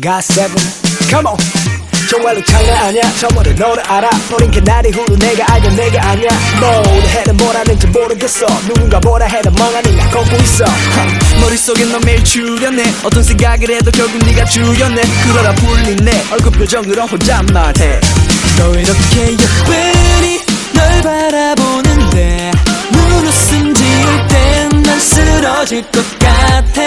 got on. 정말로 장난 아니야. 저번에 너를 알아 버린 게 날이 후로 내가 알던 내가 아니야. 뭘 하는지 모르겠어. 누군가 뭐라 해도 멍하니 나 걷고 있어. 머릿속에 너 매일 출연해 어떤 생각을 해도 결국 네가 주연해 그러다 풀린 내. 얼굴 표정으로 혼잣말해. 너 이렇게 예쁘 것 같아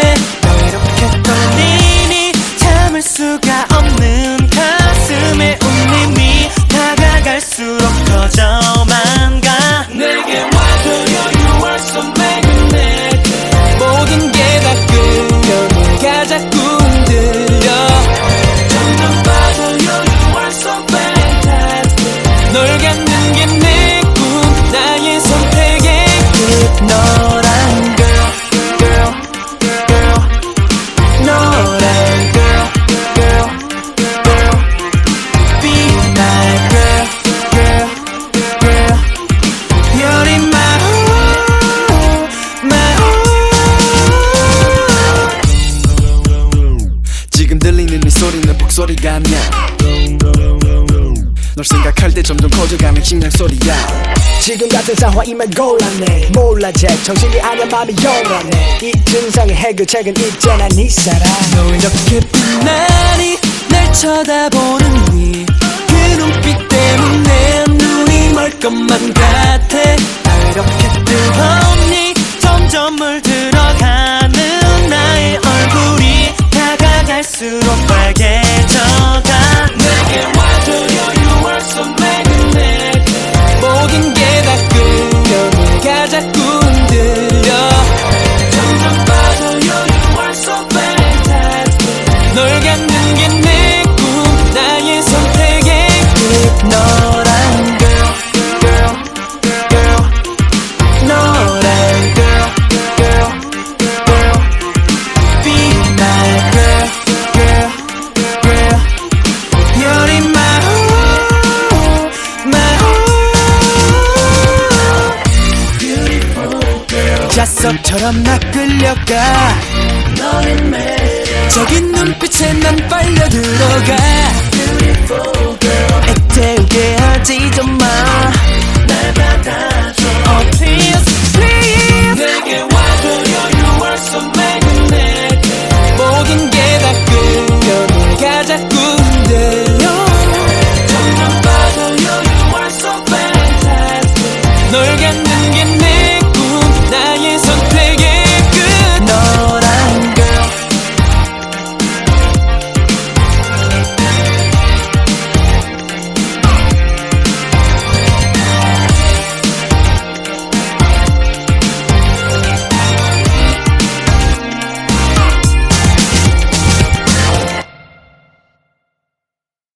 널 생각할 때 점점 커져가는 심장 소리야. 지금 같은 상황이면 곤란해. 몰라 제 정신이 아냐 마음이 요란해. 이 증상의 해결책은 있잖아 네 사랑. 너 이렇게 빛나니 날 쳐다보는 네그 눈빛 때문에 눈이 멀 것만 같아 자석처럼 나 끌려가. 너의 매력 적인 눈빛에 난 빨려 들어가